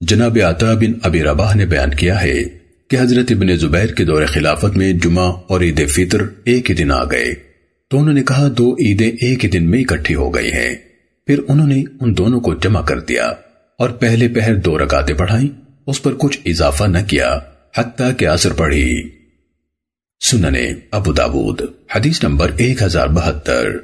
جناب عطا بن ابی رباح نے بیان کیا ہے کہ حضرت ابن زبیر کے دور خلافت میں جمعہ اور عید فطر ایک ہی دن آ گئے۔ تو انہوں نے کہا، دو عیدیں ایک ہی دن میں اکٹھی ہو گئی ہیں۔ پھر انہوں نے ان دونوں کو جمع کر دیا اور پہلے پہر دو رکعتیں پڑھائیں اس پر کچھ اضافہ نہ کیا، حتیٰ کہ اثر پڑھی سننے ابو داود، حدیث نمبر ایک ہزار بہتر۔